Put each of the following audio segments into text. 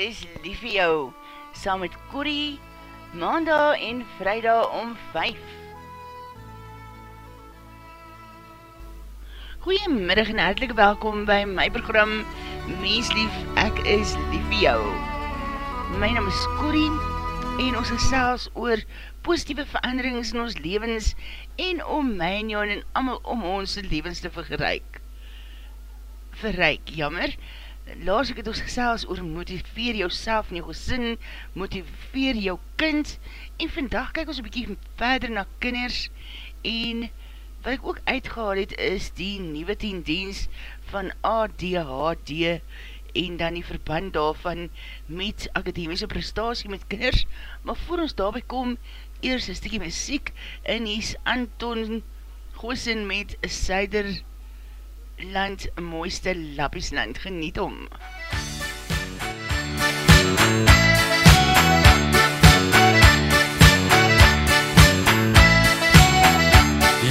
Is lief vir jou, saam met Corrie, maandag en vrijdag om 5. Goeiemiddag en hartelijk welkom by my program Mens lief, ek is lief vir jou. My naam is Corrie en ons is selfs oor positieve veranderings in ons levens en om my en jou en amal om ons levens te vergelijk. Verrijk, jammer, laas ek het ons gesels oor motiveer jou self en jou gesin, motiveer jou kind, en vandag kyk ons een bykie verder na kinders, en wat ek ook uitgehaal het, is die nieuwe tendeens van ADHD, en dan die verband daarvan met akademiese prestatie met kinders, maar voor ons daarby kom, eers een stikkie muziek, en hier is Anton Goosen met Suider land mooiste lappiesland geniet om.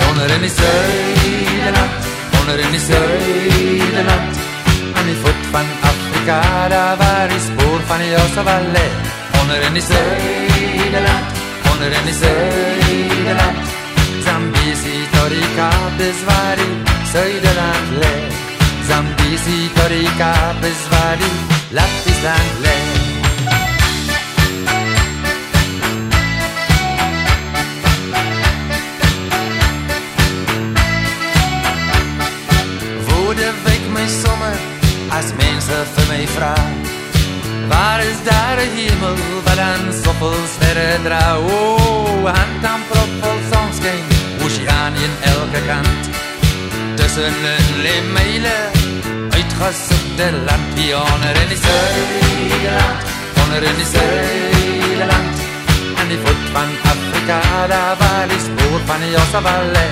Onder in die Zuiderland, onder in die Zuiderland Aan die voet van Afrika, daar waar die spoor van die Jossavalle Onder in die Zuiderland, onder in die Zuiderland Zambesi tot die Kaap is waar die Zuiderland lee Zambesi tot die Kaap is waar die Lappisland lee Woorde wek my sommer as mense vir my vraag Waar is daar een hemel wat aan soppel sterre dra? O, oh, hand aan prop vol sonskijn, oceaan in elke kant Tussenin le meile, uitgesoekte land Die onder in die Zuiderland, onder in die Zuiderland Aan die voet van Afrika, daar waar die spoor van die Jossavalle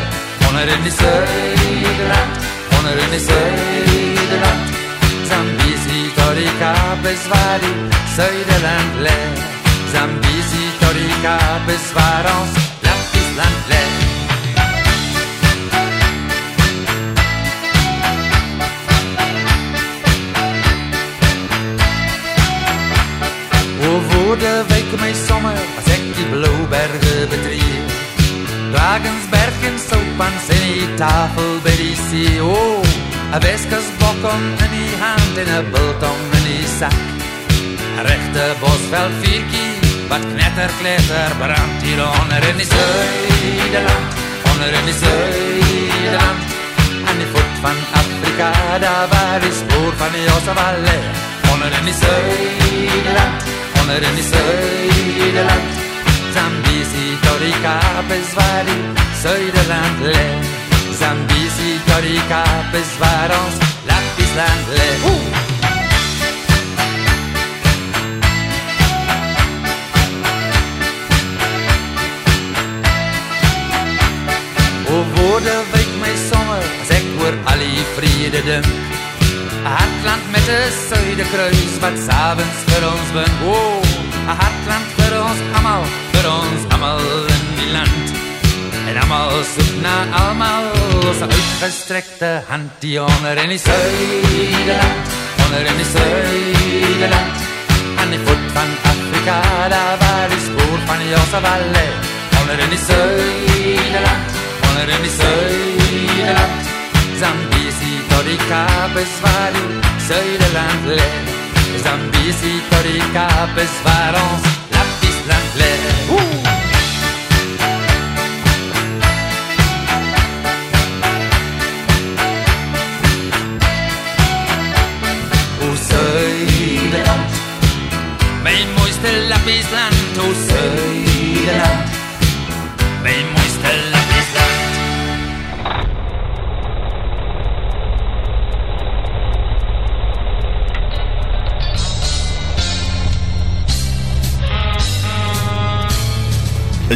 Onder in die Zuiderland, onder in die Zuiderland Zambezi tot die Kaap is waar die Zuiderland le Zambezi tot die Kaap is waar ons Lappisland le Woorde wek my sommer as ek die blauwberge betree Drakensberg en Soupans en die tafel by die see O, a weskasbokkom in die hand en a biltong in die sak A rechte bosveld vierkie wat knetter kletter brand hier onder in die Zuiderland. Onder in die Zuiderland. Aan die voet van Afrika daar waar die spoor van die Jossavalle Onder in die Zuiderland Onder in die Zuiderland Zambesi tot die Kaap is waar die Zuiderland le Zambesi tot die Kaap is waar ons Lappisland le Oeh! O woorde wijk my sommer as ek oor al die vrede dink A hartland met een suidekruis wat s'avonds vir ons wink O, a hartland vir ons amal, vir ons amal in die land. En amal soek na almal, ons uitgestrekte hand Die onder in die suideland, onder in die suideland Aan die voet van Afrika, daar waar die spoor van die Jossavalle Onder in die suideland onder in die Zuiderland. Zambia. Tot die Kaap is waar die Zuiderland le Zambesi tot die Kaap is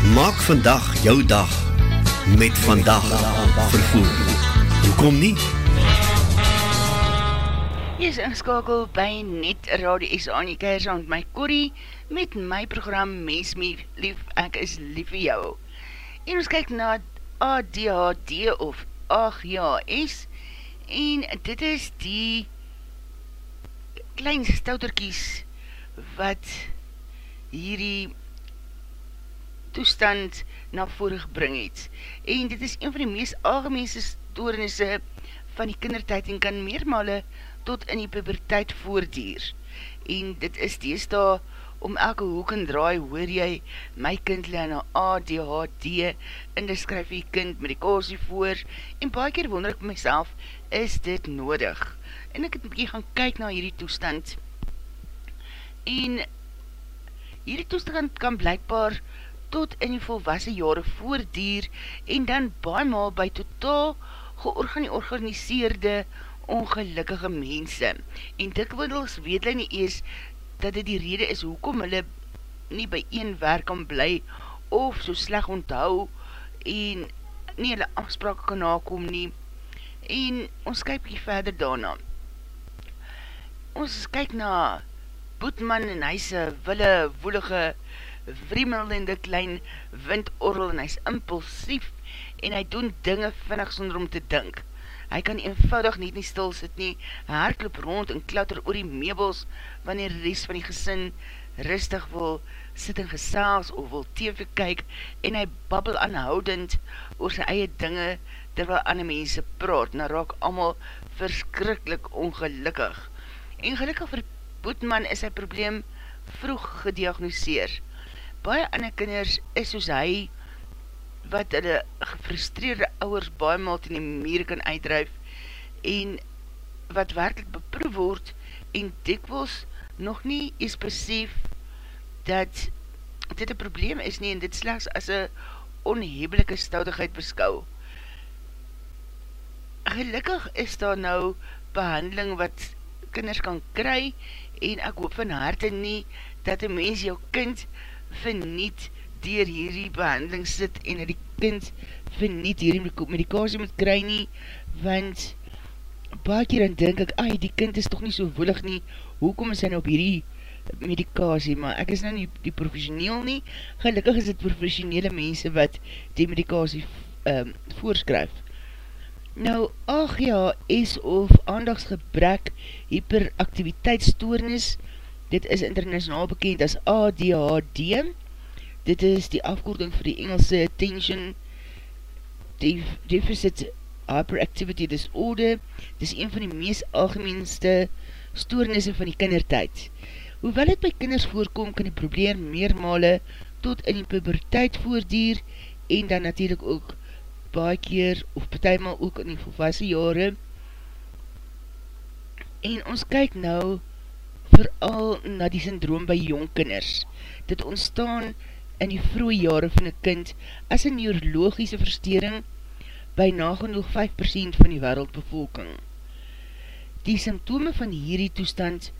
Maak vandag jou dag met vandag vervoer. Hoekom nie? Jy is ingeskakel by Net Radio SA aan die keersand my Corrie met my program Mens My Lief, Ek is Lief vir Jou. En ons kyk na ADHD of AGHS en dit is die klein stouterkies wat hierdie toestand na vore gebring het. En dit is een van die meest algemeense stoornisse van die kindertijd en kan meermale tot in die puberteit voordier. En dit is deesda om elke hoek en draai hoor jy my kind leen na ADHD en dit skryf jy kind medikasie voor en baie keer wonder ek myself, is dit nodig? En ek het een bykie gaan kyk na hierdie toestand en hierdie toestand kan blijkbaar tot in die volwassen jare voordier en dan baie maal by totaal georganiseerde ongelukkige mense. En dikwindels weet hulle nie ees dat dit die rede is hoekom hulle nie by een werk kan bly of so sleg onthou en nie hulle afspraak kan nakom nie. En ons kyk hier verder daarna. Ons kyk na Boetman en hy se wille woelige vremelende klein windorrel en hy is impulsief en hy doen dinge vinnig sonder om te dink. Hy kan eenvoudig net nie stil sit nie, herklop rond en klauter oor die meubels, wanneer die rest van die gesin rustig wil sit en gesaals of wil tv kyk, en hy babbel aanhoudend oor sy eie dinge, terwyl ander mense praat, en raak allemaal verskrikkelijk ongelukkig. En gelukkig vir Boetman is sy probleem vroeg gediagnoseer. Baie ander kinders is soos hy, wat hulle gefrustreerde ouwers baie maal in die meer kan uitdrijf en wat werkelijk beproef word en dikwels nog nie is besef dat dit een probleem is nie en dit slechts as een onhebelike stoudigheid beskou. Gelukkig is daar nou behandeling wat kinders kan kry en ek hoop van harte nie dat een mens jou kind verniet dier hierdie behandeling sit en die kind verniet hierdie medikasie moet kry nie, want paar keer dan denk ek, ai, die kind is toch nie so woelig nie, hoekom is hy nou op hierdie medikasie, maar ek is nou nie die professioneel nie, gelukkig is dit professionele mense wat die medikasie um, voorskryf. Nou, ach ja, is of aandagsgebrek hyperaktiviteitsstoornis, dit is internationaal bekend as ADHD, Dit is die afkorting vir die Engelse Attention Deficit Hyperactivity Disorder. Dit is een van die meest algemeenste stoornisse van die kindertijd. Hoewel het by kinders voorkom, kan die probleem meermale tot in die puberteit voordier en dan natuurlijk ook baie keer of partijmal ook in die volwassen jare. En ons kyk nou vooral na die syndroom by jongkinders. Dit ontstaan in die vroege jare van die kind as een neurologische verstering by nagenoeg 5% van die wereldbevolking. Die symptome van hierdie toestand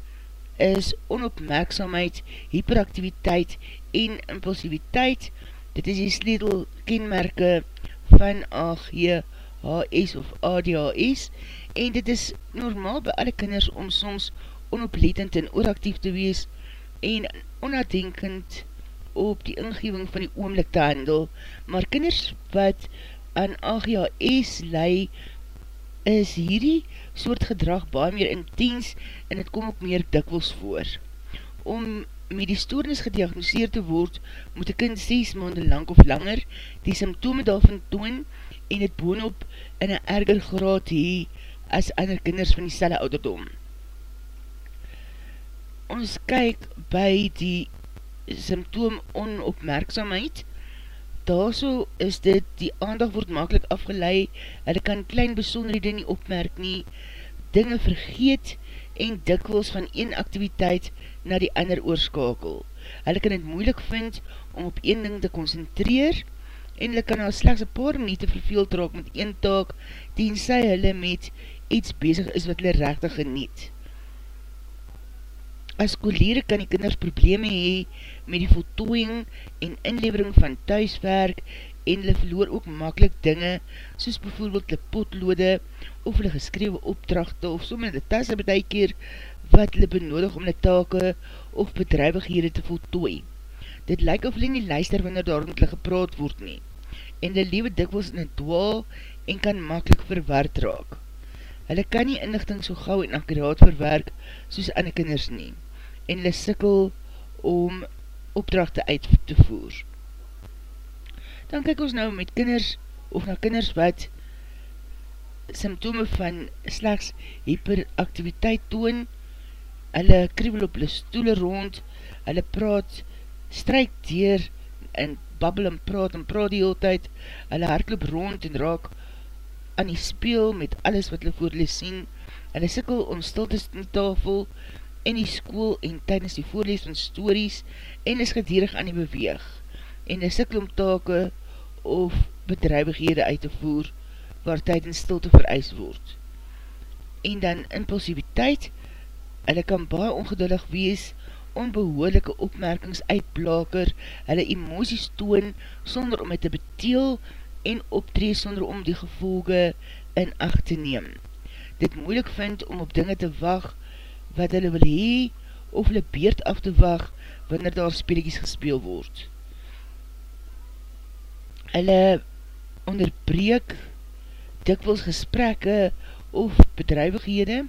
is onopmerksamheid, hyperaktiviteit en impulsiviteit. Dit is die sleutel kenmerke van AGHS of ADHS en dit is normaal by alle kinders om soms onopletend en ooractief te wees en onnadenkend op die ingeving van die oomlik te handel, maar kinders wat aan AGHS lei, is hierdie soort gedrag baie meer intens en het kom ook meer dikwels voor. Om met die stoornis gediagnoseerd te word, moet die kind 6 maanden lang of langer die symptome daarvan toon en het boonop in een erger graad hee as ander kinders van die selle ouderdom. Ons kyk by die symptoom onopmerksamheid. Daarso is dit, die aandag word makkelijk afgelei, hulle kan klein besonderhede nie opmerk nie, dinge vergeet en dikwels van een activiteit na die ander oorskakel. Hulle kan het moeilik vind om op een ding te concentreer en hulle kan al slechts een paar minuut te verveeld raak met een taak, tenzij hulle met iets bezig is wat hulle rechtig geniet. As kolere kan die kinders probleme hee met die voltooiing en inlevering van thuiswerk en hulle verloor ook makkelijk dinge soos bijvoorbeeld die potlode of hulle geskrewe opdrachte of som in die tasse betekeer wat hulle benodig om die take of bedrijvighede te voltooi. Dit lyk of hulle nie luister wanneer daar met hulle gepraat word nie en hulle lewe dikwels in die dwaal en kan makkelijk verwaard raak. Hulle kan nie inlichting so gauw en akkuraat verwerk soos ander kinders nie en hulle sikkel om opdrachte uit te voer. Dan kyk ons nou met kinders of na kinders wat symptome van slechts hyperaktiviteit toon, hulle kriebel op hulle stoele rond, hulle praat, strijk dier en babbel en praat en praat die hele tyd, hulle hardloop rond en raak aan die speel met alles wat hulle voor hulle sien, hulle sikkel om stiltes in die tafel, in die school en tydens die voorlees van stories en is gedierig aan die beweeg en hulle sikkel om take of bedrijvighede uit te voer waar tydens stilte vereis word. En dan impulsiviteit, hulle kan baie ongeduldig wees onbehoorlijke opmerkings uitblaker, hulle emoties toon sonder om het te beteel en optree sonder om die gevolge in acht te neem. Dit moeilik vind om op dinge te wacht wat hulle wil hee of hulle beerd af te wacht wanneer daar speelikies gespeel word. Hulle onderbreek dikwels gesprekke of bedrijvighede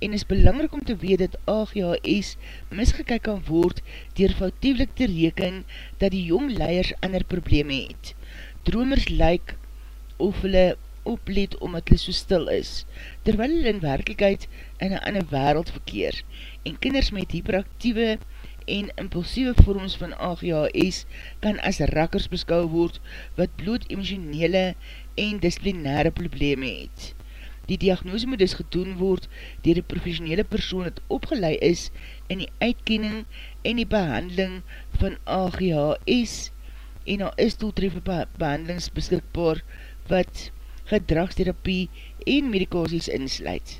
en is belangrik om te weet dat AGHS misgekyk kan word dier foutieflik te reken dat die jong leiers ander probleme het. Dromers lyk of hulle oplet omdat hulle so stil is, terwyl hulle in werkelijkheid in een ander wereld verkeer en kinders met hyperactieve en impulsieve vorms van AGHS kan as rakkers beskou word wat bloed emotionele en disciplinaire probleme het. Die diagnose moet dus gedoen word dier die professionele persoon het opgeleid is in die uitkenning en die behandeling van AGHS en al is doeltreffe behandelings beskikbaar wat gedragstherapie en medikasies insluit.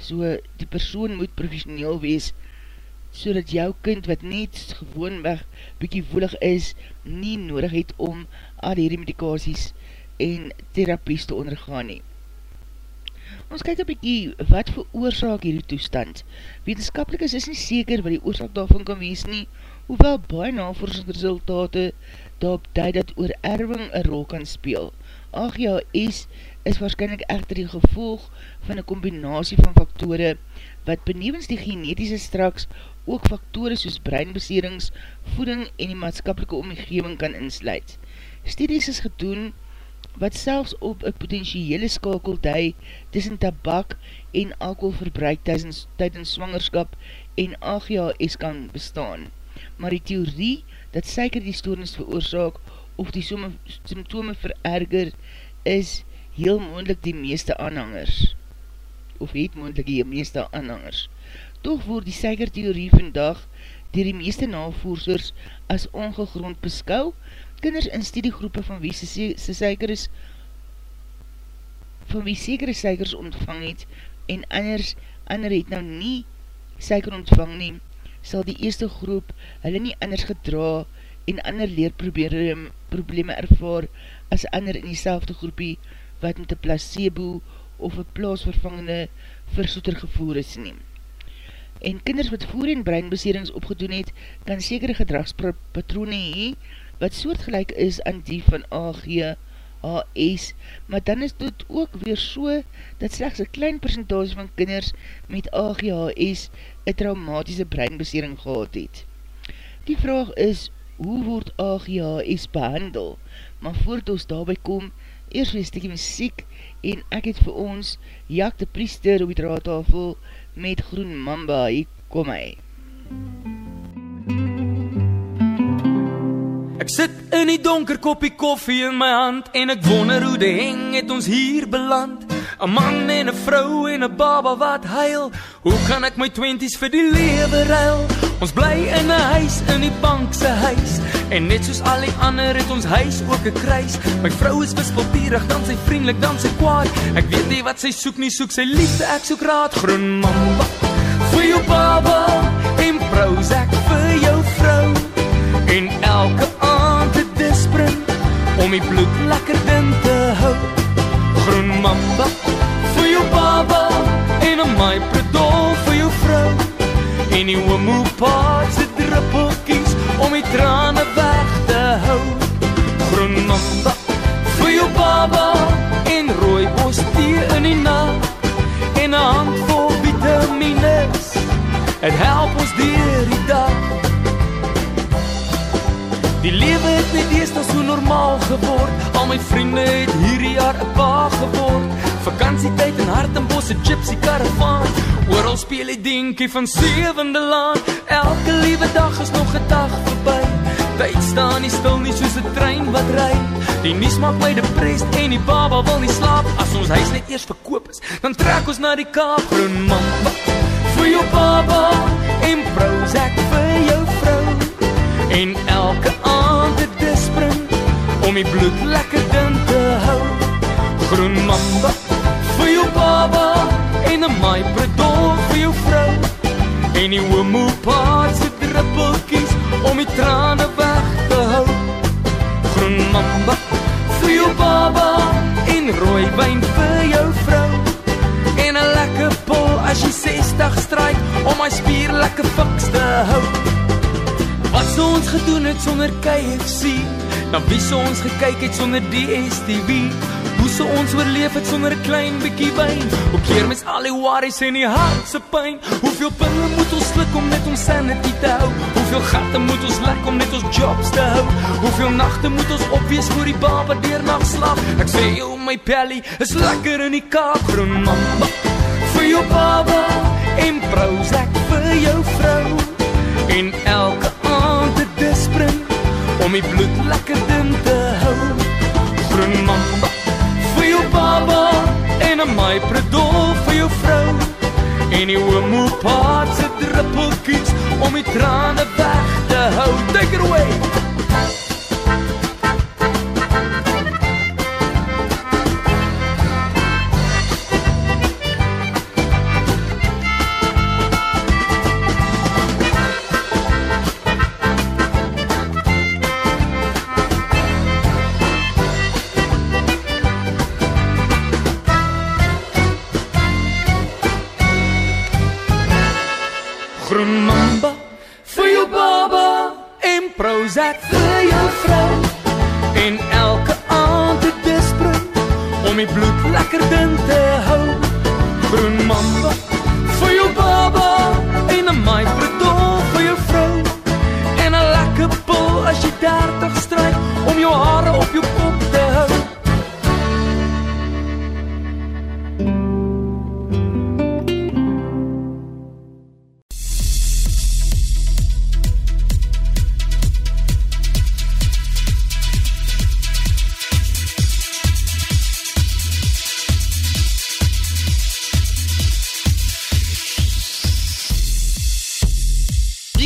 So die persoon moet professioneel wees so dat jou kind wat net gewoonweg bykie woelig is, nie nodig het om al hierdie medikasies en therapies te ondergaan nie. Ons kyk een bykie wat veroorzaak hierdie toestand. Wetenskapelik is is nie seker wat die oorzaak daarvan kan wees nie, hoewel baie navorsingsresultate daarop duid dat oorerving een rol kan speel. AGHS is waarschijnlijk echter die gevolg van een combinatie van faktore wat benevens die genetische straks ook faktore soos breinbeserings, voeding en die maatskapelike omgeving kan insluit. Studies is gedoen wat selfs op een potentiële skakel dui tussen tabak en alcoholverbruik tydens, tydens swangerskap en AGHS kan bestaan. Maar die theorie dat syker die stoornis veroorzaak of die symptome vererger is heel moendlik die meeste aanhangers. Of het moendlik die meeste aanhangers. Toch word die syker theorie vandag dier die meeste navoersers as ongegrond beskou, kinders in studiegroepe van wie sy suiker is van wie sekere suikers ontvang het en anders, ander het nou nie suiker ontvang nie, sal die eerste groep hulle nie anders gedra en ander leerprobleme probleme ervaar as ander in die selfde groepie wat met een placebo of een plaasvervangende versoeter gevoer is neem. En kinders wat voer en breinbeserings opgedoen het, kan sekere gedragspatrone hee, wat soortgelijk is aan die van AGHS, maar dan is dit ook weer so, dat slechts een klein percentage van kinders met AGHS een traumatische breinbesering gehad het. Die vraag is, hoe word AGHS behandel? Maar voordat ons daarby kom, eers wees die muziek, en ek het vir ons Jak de Priester op die draadtafel met Groen Mamba, hier kom hy. Ek sit in die donker koppie koffie in my hand en ek wonder hoe die heng het ons hier beland. 'n Man en 'n vrou en 'n baba wat huil. Hoe kan ek my 20's vir die lewe ruil? Ons bly in 'n huis in die bank se huis en net soos al die ander het ons huis ook 'n kruis. My vrou is wispelturig, dan sy vriendelik, dan sy kwaad. Ek weet nie wat sy soek nie, soek sy liefde, ek soek raad. Groen mamba vir jou baba en Prozac vir jou vrou en elke om die bloed lekker din te hou. Groen mamba vir jou baba en 'n my predol vir jou vrou en die woemo paat se druppeltjies om die trane weg te hou. Groen mamba vir jou baba en rooibos tee in die nag en 'n handvol vitamines. Dit help ons deur die dag. Die lewe het net eers so normaal geword. Al my vriende het hierdie jaar 'n pa geword. Vakansietyd in Hartenbos se gypsy karavaan. Oral speel die dinkie van sewende land. Elke liewe dag is nog 'n dag verby. Tyd staan nie stil nie soos 'n trein wat ry. Die nuus maak my depressed en die baba wil nie slaap. As ons huis net eers verkoop is, dan trek ons na die Kaap, groen man. Vir jou baba en Prozac vir jou vrou. En elke aand 'n disprin om die bloed lekker din te hou. Groen mamba vir jou baba en 'n my predol vir jou vrou. En die woemo paat se druppeltjies om die trane weg te hou. Groen mamba vir jou baba en rooi wyn vir jou vrou. En 'n lekker pol as jy 60 stryk om my spier lekker fiks te hou. Wat sou ons gedoen het sonder KFC? Na wie sou ons gekyk het sonder DStv? Hoe sou ons oorleef het sonder 'n klein bietjie wyn? Hoe keer mens al die worries en die hart se pyn? Hoeveel pille moet ons sluk om net ons sanity te hou? Hoeveel gatte moet ons lek om net ons jobs te hou? Hoeveel nagte moet ons opwees vir die baba deur nag slaap? Ek sê jou my pelly is lekker in die Kaap, groen mamba. Vir jou baba en Prozac vir jou vrou en elke om die bloed lekker din te hou. Groen mamba vir jou baba en 'n my predol vir jou vrou en die homo paat se druppeltjies om die trane weg te hou. Take it away.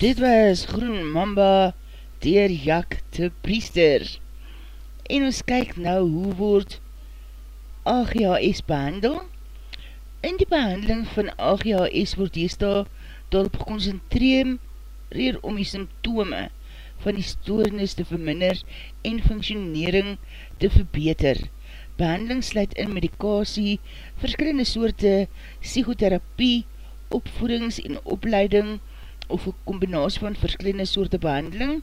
Dit was Groen Mamba dier Jak te Priester. En ons kyk nou hoe word AGHS behandel. In die behandeling van AGHS word deesda daarop geconcentreer om die symptome van die stoornis te verminder en functionering te verbeter. Behandeling sluit in medikasie, verskillende soorte psychotherapie, opvoedings en opleiding of een combinatie van verskillende soorte behandeling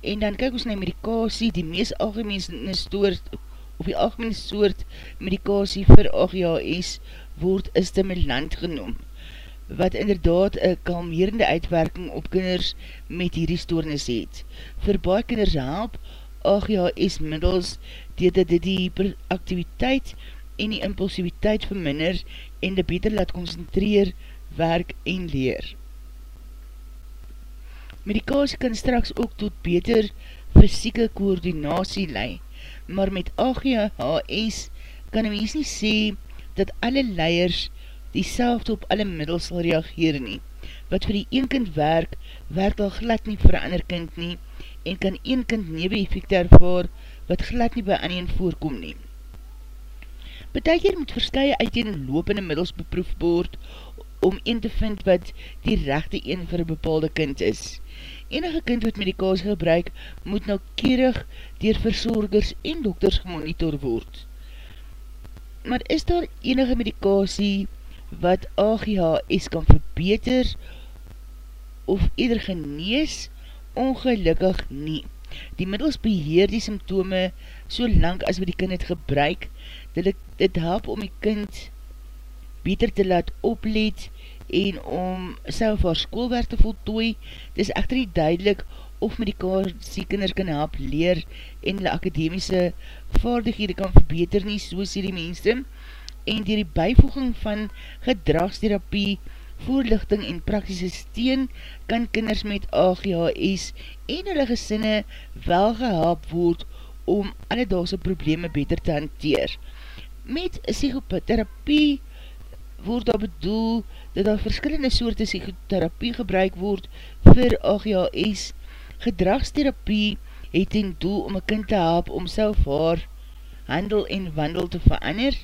en dan kyk ons na medikasie, die mees algemene soort of die algemene soort medikasie vir AGHS word stimulant genoem wat inderdaad een kalmerende uitwerking op kinders met hierdie stoornis het. Vir baie kinders help AGHS middels dit dit die hyperactiviteit en die impulsiviteit verminder en die beter laat concentreer, werk en leer. Medikasie kan straks ook tot beter fysieke koordinatie lei, maar met AGHS kan een mens nie sê dat alle leiers die op alle middels sal reageer nie. Wat vir die een kind werk, werk al glad nie vir ander kind nie, en kan een kind newe effect ervaar wat glad nie by ander voorkom nie. Betek hier moet verskye uiteen lopende middels beproef word om een te vind wat die rechte een vir een bepaalde kind is. Enige kind wat medikasie gebruik moet nou keerig dier verzorgers en dokters gemonitor word. Maar is daar enige medikasie wat AGHS kan verbeter of eerder genees ongelukkig nie. Die middels beheer die symptome so lang as wat die kind het gebruik, dat het help om die kind beter te laat opleed en om self haar schoolwerk te voltooi. Dit is echter nie duidelik of medikasie kinders kan help leer en die akademiese vaardighede kan verbeter nie, soos die mense. En dier die bijvoeging van gedragstherapie voorlichting en praktische steen kan kinders met AGHS en hulle gesinne wel gehelp word om alledaagse probleme beter te hanteer. Met psychotherapie word daar bedoel dat daar verskillende soorte psychotherapie gebruik word vir AGHS. Gedragstherapie het ten doel om een kind te help om self haar handel en wandel te verander,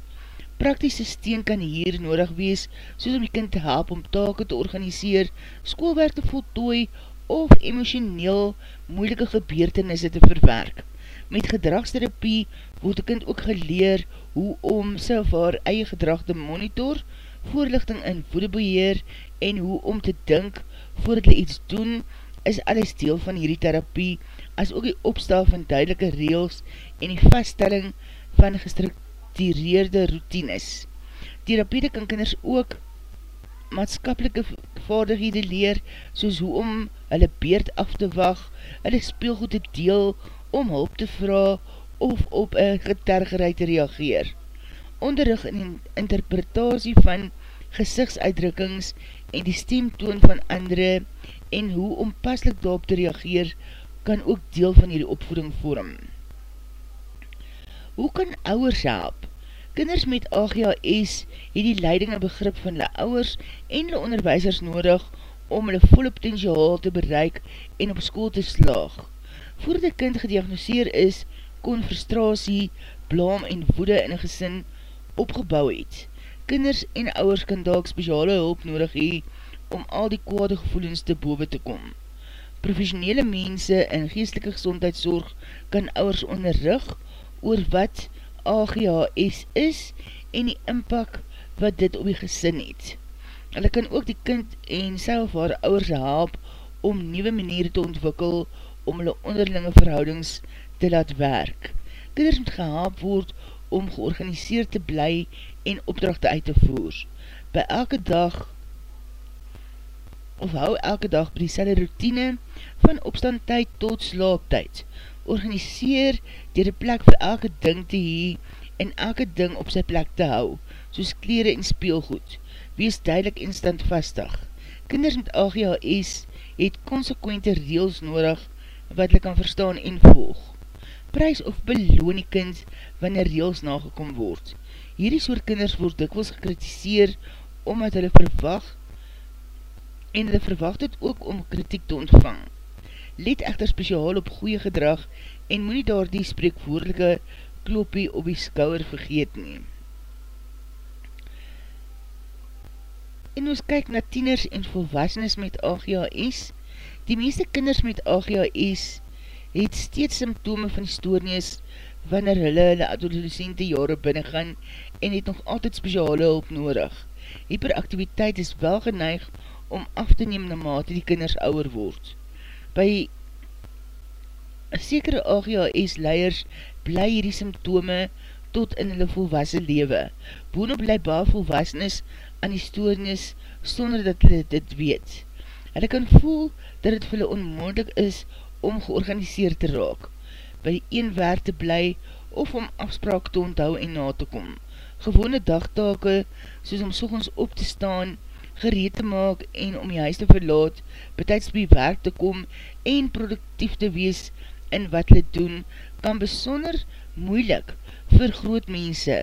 Praktische steen kan hier nodig wees, soos om die kind te help om take te organiseer, schoolwerk te voltooi of emotioneel moeilike gebeurtenisse te verwerk. Met gedragstherapie word die kind ook geleer hoe om self haar eie gedrag te monitor, voorlichting in voedebeheer en hoe om te dink voordat hulle iets doen, is alles deel van hierdie therapie, as ook die opstel van duidelike reels en die vaststelling van gestructureerde routines. Therapiede kan kinders ook maatskapelike vaardighede leer, soos hoe om hulle beerd af te wacht, hulle speelgoed te deel, om hulp te vraag, of op een getergeruid te reageer. Onderrug in interpretatie van gezichtsuitdrukkings en die stemtoon van andere en hoe om paslik daarop te reageer, kan ook deel van hierdie opvoeding vorm. Hoe kan ouwers help? Kinders met AGHS het die leiding en begrip van hulle ouwers en hulle onderwijsers nodig om hulle volle potentiaal te bereik en op school te slaag. Voordat die kind gediagnoseer is, kon frustratie, blaam en woede in een gesin opgebouw het. Kinders en ouwers kan daak speciale hulp nodig hee om al die kwade gevoelens te boven te kom. Professionele mense in geestelike gezondheidszorg kan ouwers onderrug oor wat AGHS is en die impak wat dit op die gesin het. Hulle kan ook die kind en self haar ouwers help om nieuwe maniere te ontwikkel om hulle onderlinge verhoudings te laat werk. Kinders moet gehelp word om georganiseerd te bly en opdrachte uit te voer. By elke dag of hou elke dag by die selle routine van opstandtijd tot slaaptijd organiseer dier die plek vir elke ding te hee en elke ding op sy plek te hou, soos kleren en speelgoed. Wees duidelik en standvastig. Kinders met AGHS het consequente reels nodig wat hulle kan verstaan en volg. Prijs of beloon die kind wanneer reels nagekom word. Hierdie soort kinders word dikwels gekritiseer omdat hulle verwacht en hulle verwacht het ook om kritiek te ontvang let echter speciaal op goeie gedrag en moet nie daar die spreekvoerdelike klopie op die skouwer vergeet neem. En ons kyk na tieners en volwassenes met AGHS. Die meeste kinders met AGHS het steeds symptome van stoornis wanneer hulle hulle adolescente jare binnengaan en het nog altyd speciale hulp nodig. hyperaktiviteit is wel geneig om af te neem na mate die kinders ouwer word. By sekere AGHS leiers bly hierdie symptome tot in hulle volwassen lewe. Boonop bly baar volwassenes aan die stoornis sonder dat hulle dit weet. Hulle kan voel dat het vir hulle onmoedig is om georganiseerd te raak, by een werk te bly of om afspraak te onthou en na te kom. Gewone dagtake, soos om sogens op te staan, gereed te maak en om die huis te verlaat, betijds by werk te kom en productief te wees in wat hulle doen, kan besonder moeilik vir groot mense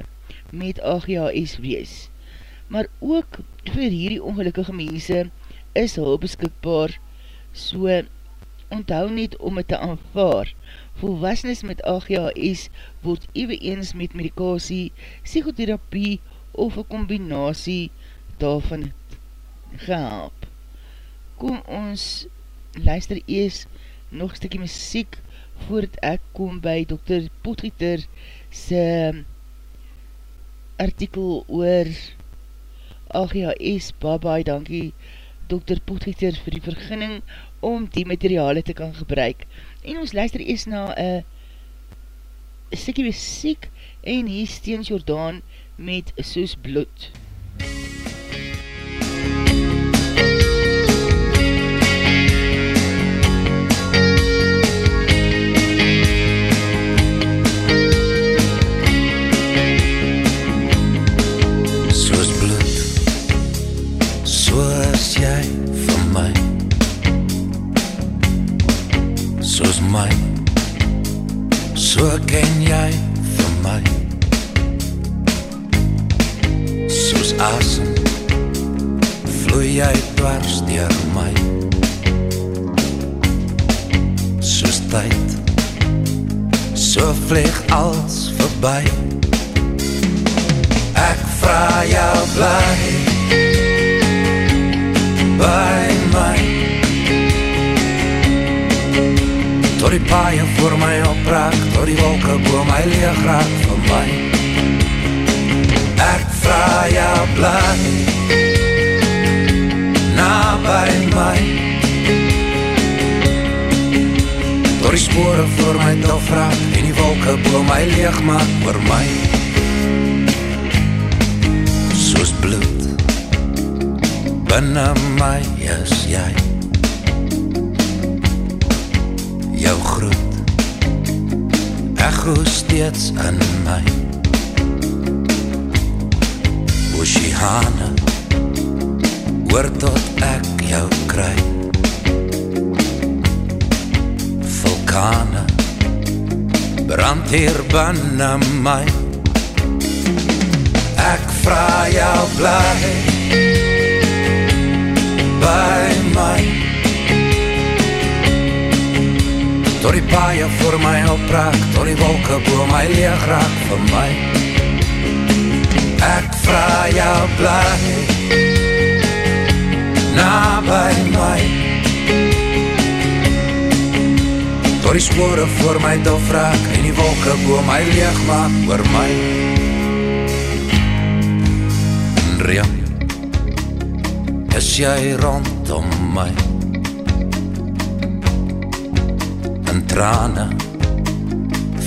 met AGHS wees. Maar ook vir hierdie ongelukkige mense is hulp beskikbaar, so onthou net om het te aanvaar. Volwassenes met AGHS word ewe eens met medikasie, psychotherapie of een combinatie daarvan gehelp. Kom ons luister eers nog stikkie muziek voordat ek kom by Dr. Potgieter sy artikel oor AGHS, babaai, dankie Dr. Potgieter vir die verginning om die materiale te kan gebruik. En ons luister eers na een stikkie muziek en hier Steens Jordaan met Soos Bloed. MUZIEK my. So ken jy vir my. Soos asem Vloei jy dwars dier my. Soos tyd So vlieg als voorbij Ek vraag jou blij Tot die paaie voor my opraak Tot die wolke boe my leeg raak van my Ek vraag jou blij Na by my Tot die spore voor my dof raak En die wolke boe my leeg maak voor my Soos bloed Binnen my is jy Echo steeds in my Oceane Hoor tot ek jou kry. Vulkane Brand hier binnen my. Ek vraag jou blij By my Tot die paaie voor my opraak Tot die wolke boe my leeg raak vir my Ek jou blij Na by my Tot die spore voor my dof raak En die wolke boe my leeg maak oor my En reem Is jy rondom my trane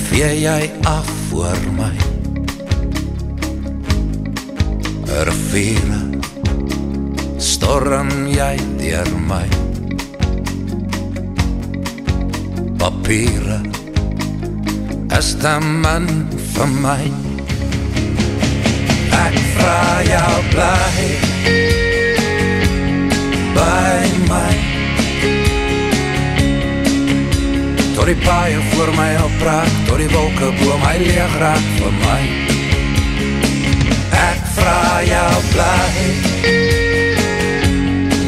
Vee jy af voor my. Riviere Storm jy dier my. Papiere Is te min vir my. Ek vraag jou blij By my Tot die paaie voor my opraak Tot die wolke boe my leeg raak voor my. Ek vraag jou blij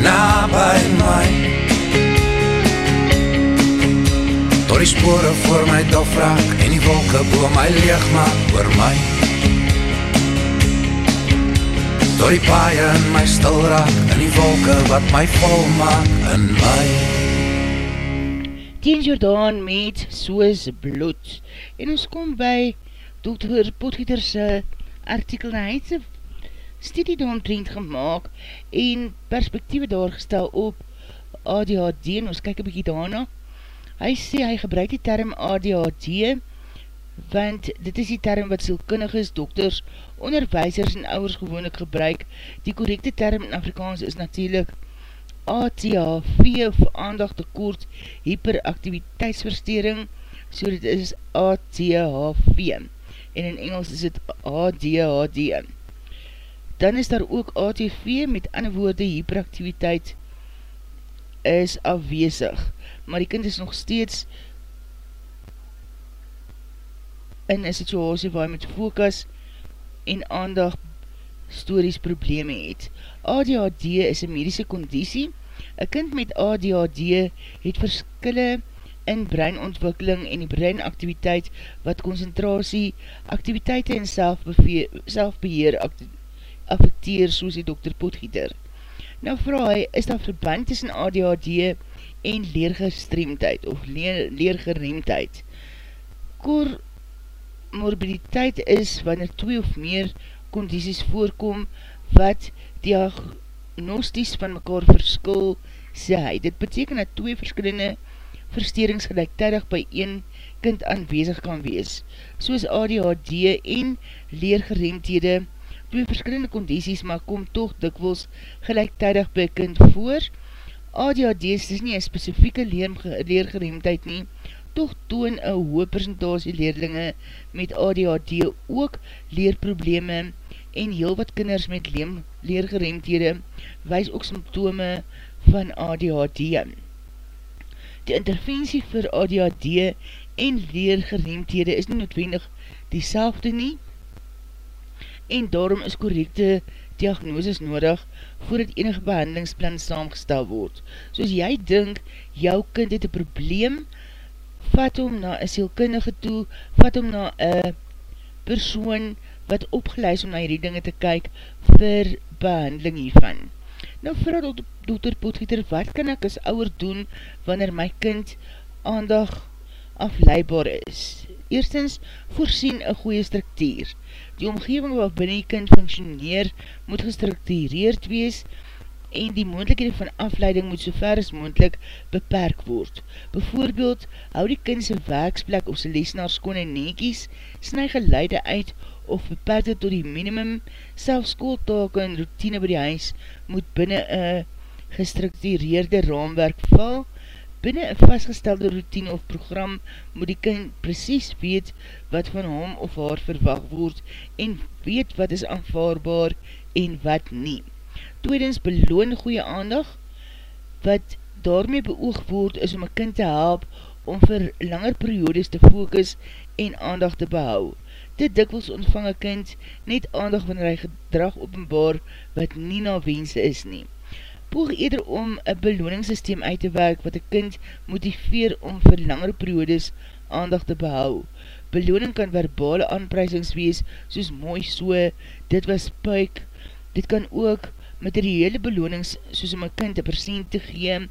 Na by my. Tot die spore voor my dof raak En die wolke boe my leeg maak oor my. Tot die paaie in my stil raak En die wolke wat my vol maak in my Tien Jordaan met soos bloed. En ons kom by Dr. Potgieterse artikel, en hy het sy, studie daaromtrend gemaakt en perspektieve daar gestel op ADHD en ons kyk een bykie daarna. Hy sê hy gebruik die term ADHD want dit is die term wat sielkundiges, dokters, onderwijsers en ouders gewoonlik gebruik. Die correcte term in Afrikaans is natuurlijk ATHV of aandacht tekort hyperactiviteitsverstering so dit is ATHV en in Engels is dit ADHD dan is daar ook ATV met ander woorde hyperactiviteit is afwezig maar die kind is nog steeds in een situasie waar hy met focus en aandag stories probleme het. ADHD is een medische conditie. Een kind met ADHD het verskille in breinontwikkeling en die breinaktiviteit wat concentratie, activiteite en selfbeheer affecteer soos die dokter Potgieter. Nou vraag hy, is daar verband tussen ADHD en leergestreemdheid of leer, leergeremdheid? Komorbiditeit is wanneer twee of meer condities voorkom wat diagnosties van mekaar verskil, sê hy. Dit beteken dat twee verskillende versterings gelijktijdig by een kind aanwezig kan wees, soos ADHD en leergeremdhede, twee verskillende condities, maar kom toch dikwels gelijktijdig by kind voor. ADHD is nie een specifieke leergeremdheid nie, toch toon een hoë presentatie leerlinge met ADHD ook leerprobleme en heel wat kinders met leergeremdhede wees ook symptome van ADHD. Die interventie vir ADHD en leergeremdhede is nie noodwendig die nie en daarom is correcte diagnoses nodig voordat enige behandelingsplan saamgestel word. Soos jy dink, jou kind het een probleem, vat hom na een sielkundige toe, vat hom na een persoon wat opgeleis om na hierdie dinge te kyk vir behandeling hiervan. Nou vraag dokter Potgieter, wat kan ek as ouwer doen wanneer my kind aandag afleibaar is? Eerstens, voorsien een goeie structuur. Die omgeving wat binnen die kind functioneer, moet gestructureerd wees en die moendlikhede van afleiding moet so ver as moendlik beperk word. Bijvoorbeeld, hou die kindse werksplek of sy lesenaar skoon en neekies, snu geleide uit of beperk dit tot die minimum, self skooltake en routine by die huis moet binnen een gestructureerde raamwerk val, binnen een vastgestelde routine of program moet die kind precies weet wat van hom of haar verwacht word en weet wat is aanvaarbaar en wat nie. Tweedens beloon goeie aandag, wat daarmee beoog word is om een kind te help om vir langer periodes te focus en aandag te behou. Dit dikwels ontvang een kind net aandag wanneer hy gedrag openbaar wat nie na wense is nie. Poog eerder om een beloningssysteem uit te werk wat een kind motiveer om vir langer periodes aandag te behou. Beloning kan verbale aanprijsings wees soos mooi so, dit was puik. Dit kan ook materiële belonings soos om een kind een percent te gee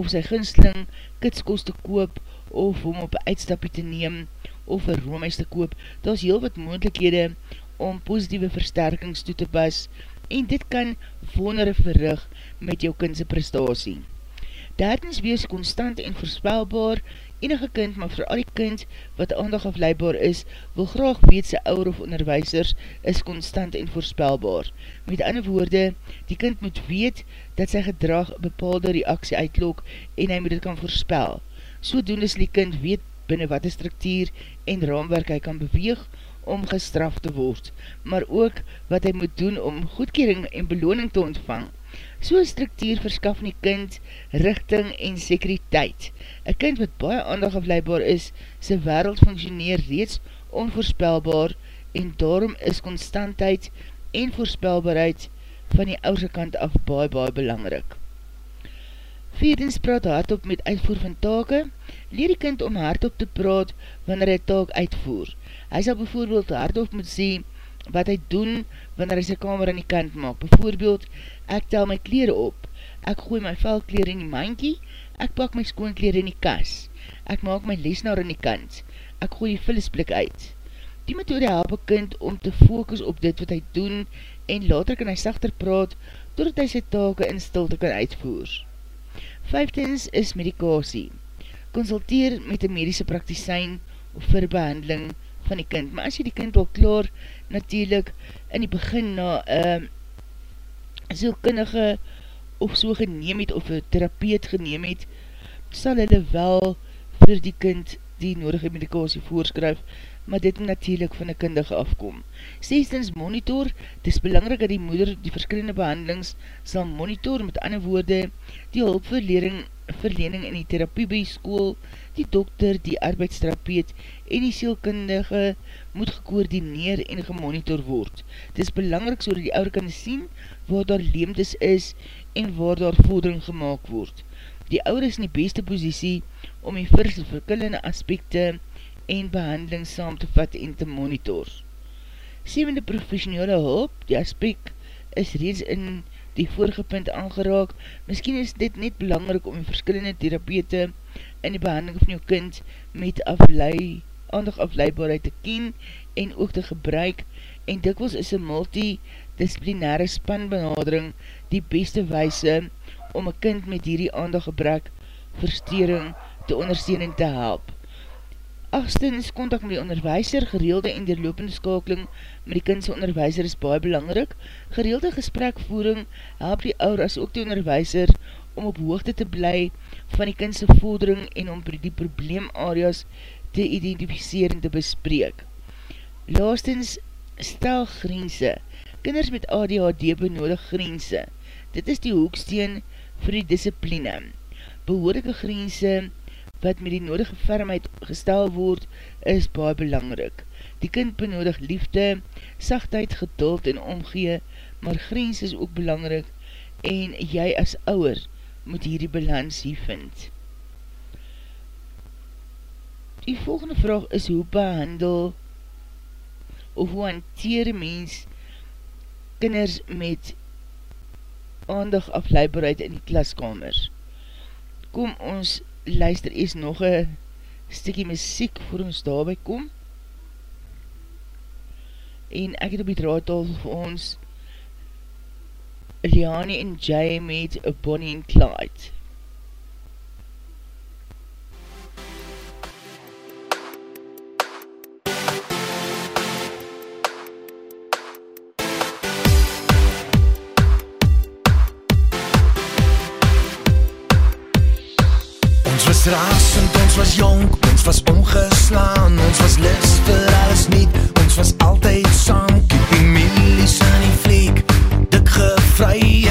of sy ginsling kitskost te koop of om op een uitstapje te neem of een roomhuis te koop, daar is heel wat moendlikhede om positieve versterkings toe te pas en dit kan wondere verrig met jou kindse prestatie. Derdens wees constant en voorspelbaar, enige kind, maar vooral die kind wat aandag afleidbaar is, wil graag weet sy ouwer of onderwijsers is constant en voorspelbaar. Met ander woorde, die kind moet weet dat sy gedrag bepaalde reaksie uitlok en hy moet dit kan voorspel. So doen is die kind weet binnen wat die structuur en raamwerk hy kan beweeg om gestraf te word, maar ook wat hy moet doen om goedkering en beloning te ontvang. So'n structuur verskaf nie kind richting en sekuriteit. Een kind wat baie aandag afleibaar is, sy wereld functioneer reeds onvoorspelbaar en daarom is constantheid en voorspelbaarheid van die oudse kant af baie baie belangrik. Vierdens praat hardop met uitvoer van take. Leer die kind om hardop te praat wanneer hy taak uitvoer. Hy sal bijvoorbeeld hardop moet sê wat hy doen wanneer hy sy kamer aan die kant maak. Bijvoorbeeld, ek tel my kleren op. Ek gooi my velkleer in die mankie. Ek pak my skoonkleer in die kas. Ek maak my lesnaar in die kant. Ek gooi die vullisblik uit. Die methode help een kind om te focus op dit wat hy doen en later kan hy sachter praat doordat hy sy take in stilte kan uitvoer. Vijftens is medikasie. Consulteer met een medische praktisijn of vir behandeling van die kind. Maar as jy die kind al klaar natuurlijk in die begin na uh, zielkundige of so geneem het of een therapeut geneem het, sal hulle wel vir die kind die nodige medikasie voorskryf, maar dit natuurlijk van een kindige afkom. Sestens monitor, het is belangrijk dat die moeder die verskillende behandelings sal monitor, met ander woorde, die hulpverlening verlening in die therapie by school, die dokter, die arbeidsterapeut en die sielkundige moet gekoordineer en gemonitor word. Het is belangrijk so dat die ouder kan sien waar daar leemtes is en waar daar vordering gemaakt word. Die ouder is in die beste posiesie om die verskillende aspekte en behandeling saam te vat en te monitor. Sevende professionele hulp, die aspek is reeds in die vorige punt aangeraak. Misschien is dit net belangrijk om die verskillende therapeute in die behandeling van jou kind met aflei, aandag afleibaarheid te ken en ook te gebruik en dikwels is een multidisciplinaire spanbenadering die beste wijse om een kind met hierdie aandag gebrek verstering te ondersteun en te help. Achtstens, contact met die onderwijser, gereelde en deurlopende skakeling met die kindse onderwijser is baie belangrik. Gereelde gesprekvoering help die ouder as ook die onderwijser om op hoogte te bly van die kindse vordering en om die probleemareas te identificeer en te bespreek. Laastens, stel grense. Kinders met ADHD benodig grense. Dit is die hoeksteen vir die discipline. Behoorlijke grense wat met die nodige fermheid gestel word, is baie belangrik. Die kind benodig liefde, sachtheid, geduld en omgee, maar grens is ook belangrik en jy as ouwer moet hierdie balans hier vind. Die volgende vraag is hoe behandel of hoe hanteer mens kinders met aandag afleibaarheid in die klaskamers. Kom ons luister eers nog een stikkie muziek voor ons daarby kom. En ek het op die draadtal vir ons Liani en Jay met Bonnie and Clyde. Rasend, ons was jong, ons was omgeslaan, ons was lis vir alles niet, ons was altyd saam, keeping millies in die vlieg, dik gevry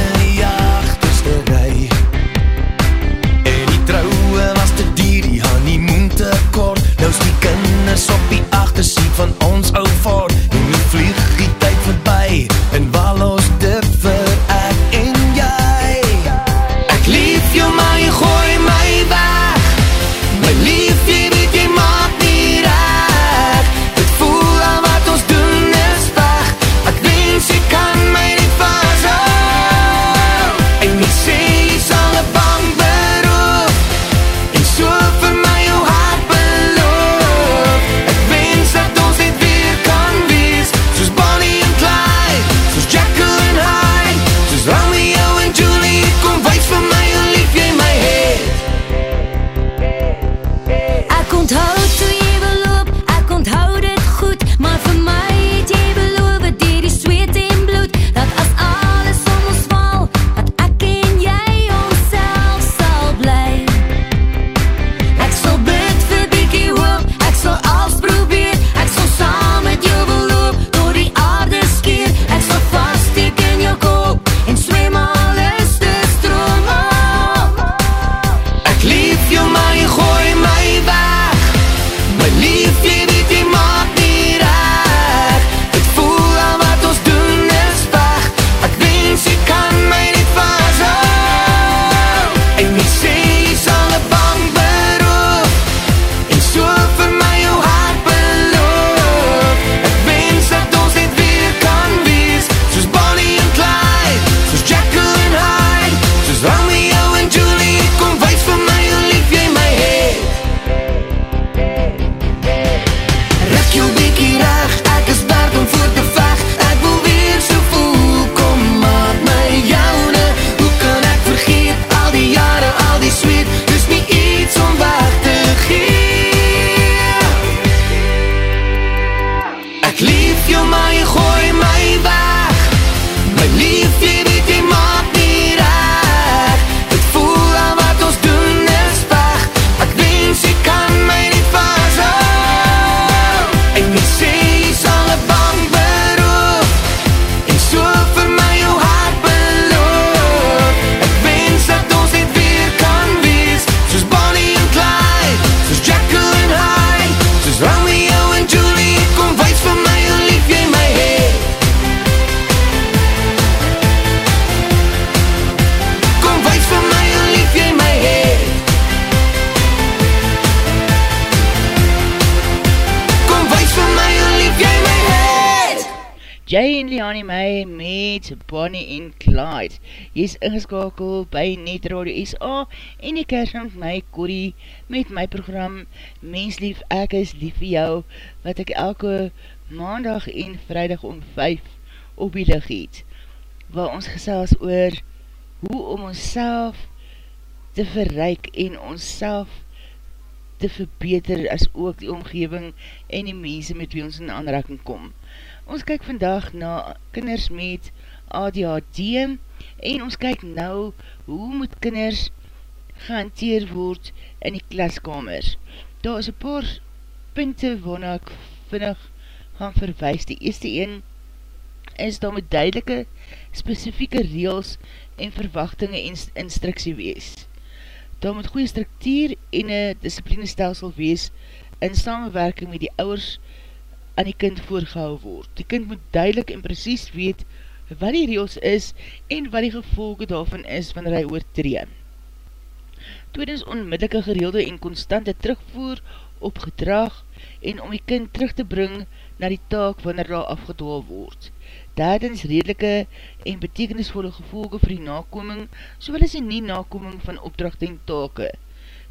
Janie my met Bonnie en Clyde. Jy is ingeskakel by Net Radio SA en die kerst my Corrie met my program Menslief, ek is lief vir jou wat ek elke maandag en vrijdag om 5 op die lig het. Waar ons gesels oor hoe om ons te verryk en ons te verbeter as ook die omgeving en die mense met wie ons in aanraking kom. Ons kyk vandag na kinders met ADHD en ons kyk nou hoe moet kinders gehanteer word in die klaskamers. Daar is een paar punte waarna ek vinnig gaan verwijs. Die eerste een is daar met duidelike specifieke reels en verwachtinge en instruksie wees. Daar moet goeie structuur en een discipline stelsel wees in samenwerking met die ouwers aan die kind voorgehou word. Die kind moet duidelik en precies weet wat die reels is en wat die gevolge daarvan is wanneer hy oortree. Tweedens onmiddellike gereelde en constante terugvoer op gedrag en om die kind terug te bring na die taak wanneer daar afgedwaal word. Derdens redelike en betekenisvolle gevolge vir die nakoming, sowel as die nie nakoming van opdracht en take.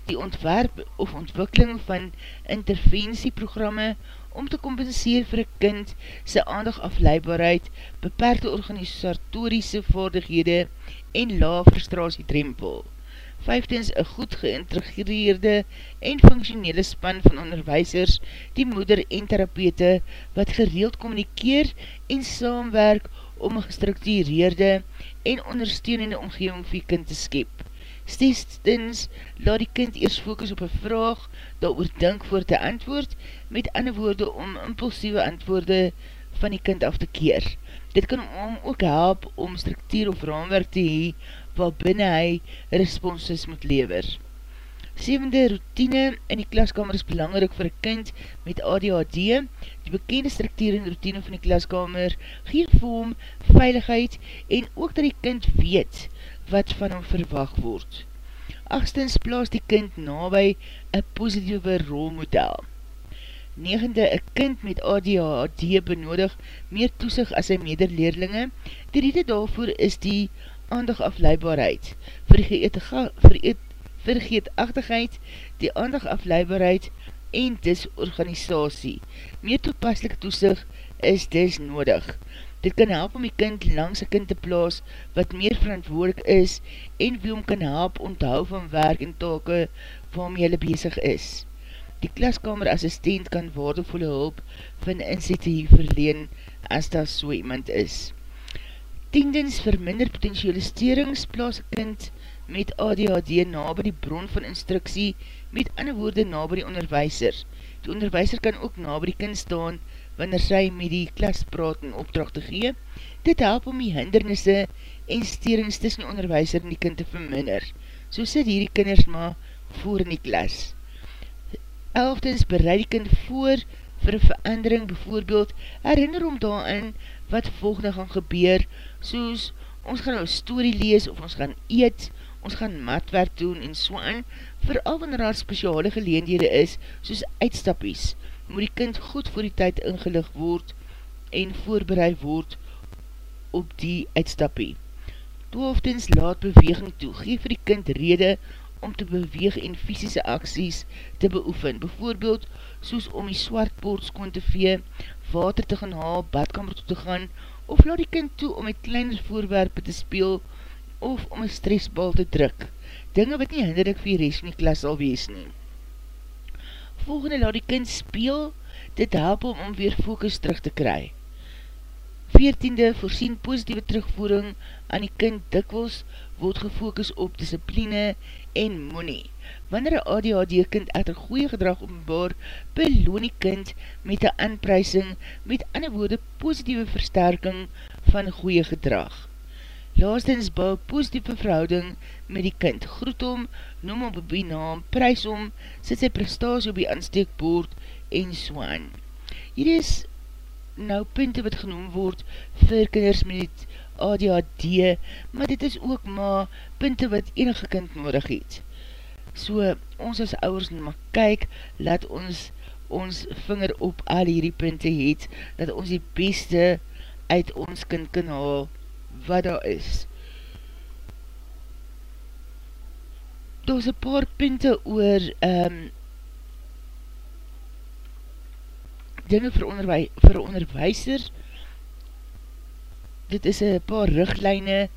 Die ontwerp of ontwikkeling van intervensieprogramme om te compenseer vir een kind sy aandag afleibaarheid, beperkte organisatoriese vaardighede en laag frustratiedrempel. Vijftens, een goed geïntegreerde en functionele span van onderwijsers, die moeder en therapeute, wat gereeld communikeer en saamwerk om een gestructureerde en ondersteunende omgeving vir kind te skep. Stestens, laat die kind eers focus op een vraag, daar oordink voor te antwoord, met ander woorde om impulsieve antwoorde van die kind af te keer. Dit kan om ook help om structuur of raamwerk te hee, waar binnen hy responses moet lever. Sevende routine in die klaskamer is belangrijk vir een kind met ADHD. Die bekende structuur en routine van die klaskamer geef vir hom veiligheid en ook dat die kind weet wat van hom verwag word. Achtstens plaas die kind nabij een positieve rolmodel. Negende, een kind met ADHD benodig meer toesig as sy mederleerlinge. Die rede daarvoor is die aandagafleibaarheid, vergeetachtigheid, die aandagafleibaarheid en disorganisatie. Meer toepaslik toesig is dis nodig. Dit kan help om die kind langs een kind te plaas wat meer verantwoordelik is en wie om kan help onthou van werk en take waarmee hulle bezig is. Die klaskamer assistent kan waardevolle hulp van initiatief verleen as daar so iemand is. Tiendens verminder potentiële sterings plaas kind met ADHD na by die bron van instruksie met ander woorde na by die onderwijser. Die onderwijser kan ook na by die kind staan wanneer sy met die klas praat en opdracht te gee, dit help om die hindernisse en sterings tussen die onderwijser en die kind te verminder. So sit hierdie kinders maar voor in die klas. Elftens bereid die kind voor vir verandering, bijvoorbeeld herinner om daarin wat volgende gaan gebeur, soos ons gaan nou story lees of ons gaan eet, ons gaan matwerk doen en so aan, vooral wanneer daar speciale geleendhede is, soos uitstappies, moet die kind goed voor die tyd ingelig word en voorbereid word op die uitstappie. Twaalftens laat beweging toe, geef vir die kind rede om te beweeg en fysische acties te beoefen, bijvoorbeeld soos om die swartboord skoon te vee, water te gaan haal, badkamer toe te gaan, of laat die kind toe om met kleiner voorwerpe te speel, of om een stressbal te druk. Dinge wat nie hinderlik vir die rest in die klas sal wees nie volgende laat die kind speel, dit help om om weer focus terug te kry. Veertiende, voorsien positieve terugvoering aan die kind dikwels word gefokus op discipline en money. Wanneer een ADHD kind echter goeie gedrag openbaar, beloon die kind met een aanprijsing, met ander woorde positieve versterking van goeie gedrag. Laastens bou positieve verhouding met die kind. Groet om, noem om op die naam, prijs om, sit sy prestatie op die aansteekboord en swaan. Hier is nou punte wat genoem word vir kinders met ADHD, maar dit is ook maar punte wat enige kind nodig het. So, ons as ouwers maar kyk, laat ons ons vinger op al hierdie punte het, dat ons die beste uit ons kind kan haal wat daar is. Daar is een paar punte oor um, dinge vir, onderwij, vir onderwijser. Dit is een paar richtlijne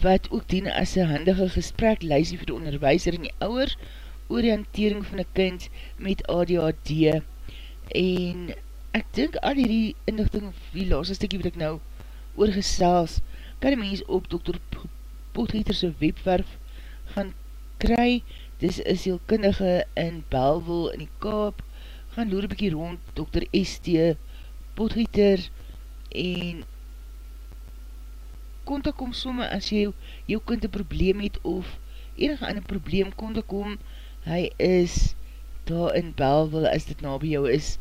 wat ook dien as een handige gesprek lysie vir die onderwijser en die ouwer oriëntering van een kind met ADHD en ek dink al die inlichting die laatste stikkie wat ek nou oorgesels kan die mens op Dr. Potgieterse webwerf gaan kry dis is heel kindige in Belville in die Kaap gaan loer een bykie rond Dr. ST Potgieter en kontak om somme as jy jou kind een probleem het of enige ander probleem kontak om hy is daar in Belville as dit na by jou is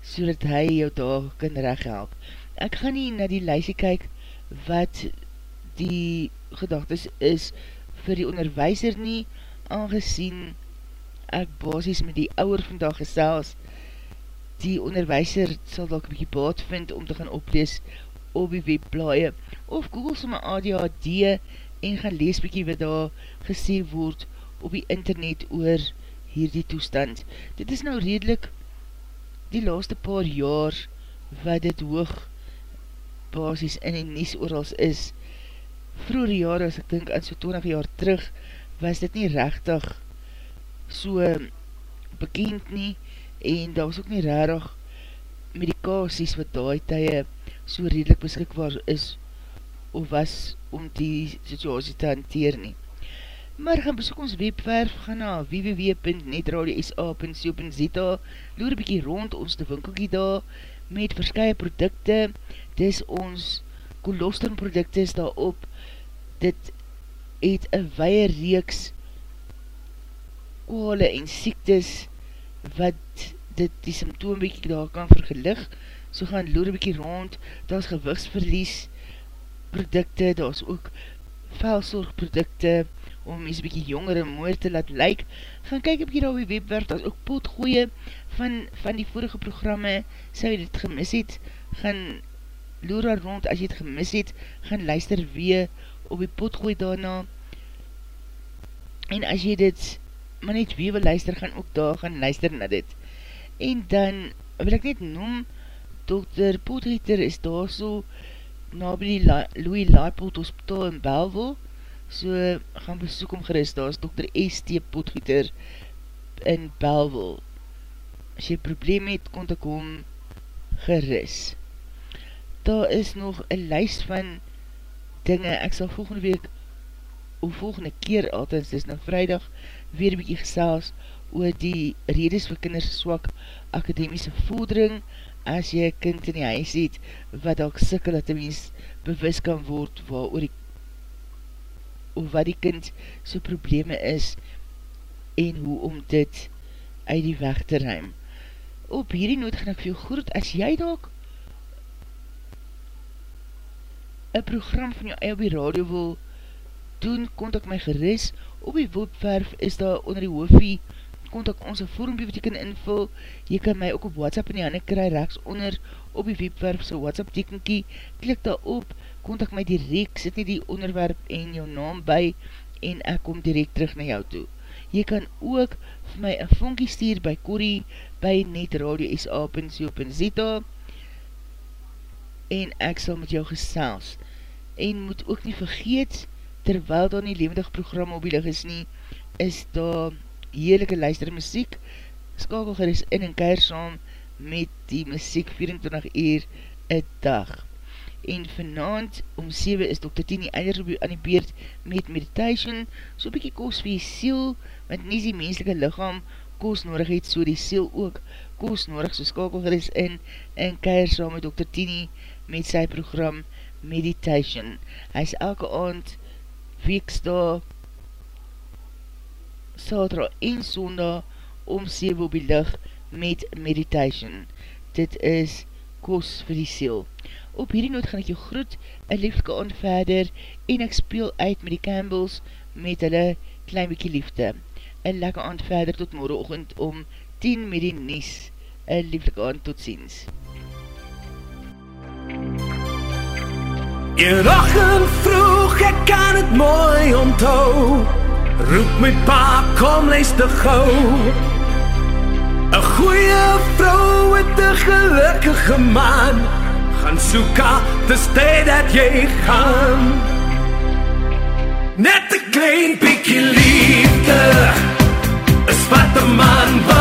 so dat hy jou daar kan recht help ek gaan nie na die lijstje kyk wat die gedagtes is vir die onderwijzer nie aangezien ek basis met die ouwer vandag gesels die onderwijzer sal dalk een bykie baat vind om te gaan oplees op die webblaie of google somme ADHD en gaan lees bykie wat daar gesê word op die internet oor hierdie toestand. Dit is nou redelijk die laaste paar jaar wat dit hoog basis in die nies oorals is. Vroere jaar, as ek dink aan so 20 jaar terug, was dit nie rechtig so bekend nie en daar was ook nie rarig medikaties wat daai tye so redelijk beskikbaar is of was om die situasie te hanteer nie. Maar gaan besoek ons webwerf, gaan na www.netradio.sa.co.za loer bykie rond ons te winkelkie daar met verskye producte dis ons kolostrum producte is daar op dit het een weie reeks kwale en siektes wat dit die symptoom bykie daar kan vergelig. So gaan loer bykie rond. Daar is gewigsverlies producte, daar is ook velsorgprodukte om mys bykie jonger en mooier te laat lyk. Gaan kyk op hier op die webwerf, daar is ook potgooie van, van die vorige programme, sal jy dit gemis het, gaan loer daar rond, as jy het gemis het, gaan luister weer op die potgooi daarna, en as jy dit maar net weer wil luister, gaan ook daar gaan luister na dit. En dan wil ek net noem, Dr. Potgieter is daar so, na by die La Louis Leipold Hospital in Belville, so gaan besoek om gerust, daar is Dr. S.T. Potgieter in Belville. As jy probleem het, kon ek hom gerust. Daar is nog een lijst van dinge, ek sal volgende week of volgende keer altens, dis nou vrijdag, weer bykie gesels oor die redes vir kinders swak akademiese voedering, as jy kind in die huis het, wat ook sikkel dat die mens bewus kan word waar oor die of wat die kind so probleme is en hoe om dit uit die weg te ruim. Op hierdie noot gaan ek veel groet, as jy dalk een program van jou eie op die radio wil doen, kontak my geris, op die webwerf is daar onder die hoofie kontak ons een vormpje wat jy kan invul, jy kan my ook op WhatsApp in die handen kry, rechts onder op die webwerf, so WhatsApp tekenkie, klik daar op, kontak my direct, sit nie die onderwerp en jou naam by, en ek kom direct terug na jou toe. Jy kan ook vir my een vonkie stuur by Corrie, by netradio.sa.co.za en ek sal met jou gesels. En moet ook nie vergeet, terwyl daar nie levendig program op die lig is nie, is daar heerlijke luister muziek, skakel geris in en keir saam met die muziek 24 uur een dag. En vanavond om 7 is Dr. Tini einders op aan die beurt met meditation, so bykie koos vir die siel, want nie die menselike lichaam koos nodig het, so die siel ook koos nodig, so skakel geris in en keir saam met Dr. Tini met sy program meditation. Hy is elke aand weeksta Sadra en Sonda om 7 op die lig met meditation. Dit is kos vir die siel. Op hierdie noot gaan ek jou groet, een liefde aan verder, en ek speel uit met die Campbells met hulle klein bykie liefde. Een lekker aan verder tot morgenochtend om 10 met die Nies. Een liefde aan tot ziens. Eenoggend vroeg, ek kan dit mooi onthou. Roep my pa, kom luister gou. 'n Goeie vrou het 'n gelukkige man. Gaan soek haar, dis tyd dat jy gaan. Net 'n klein bietjie liefde. Es wat 'n man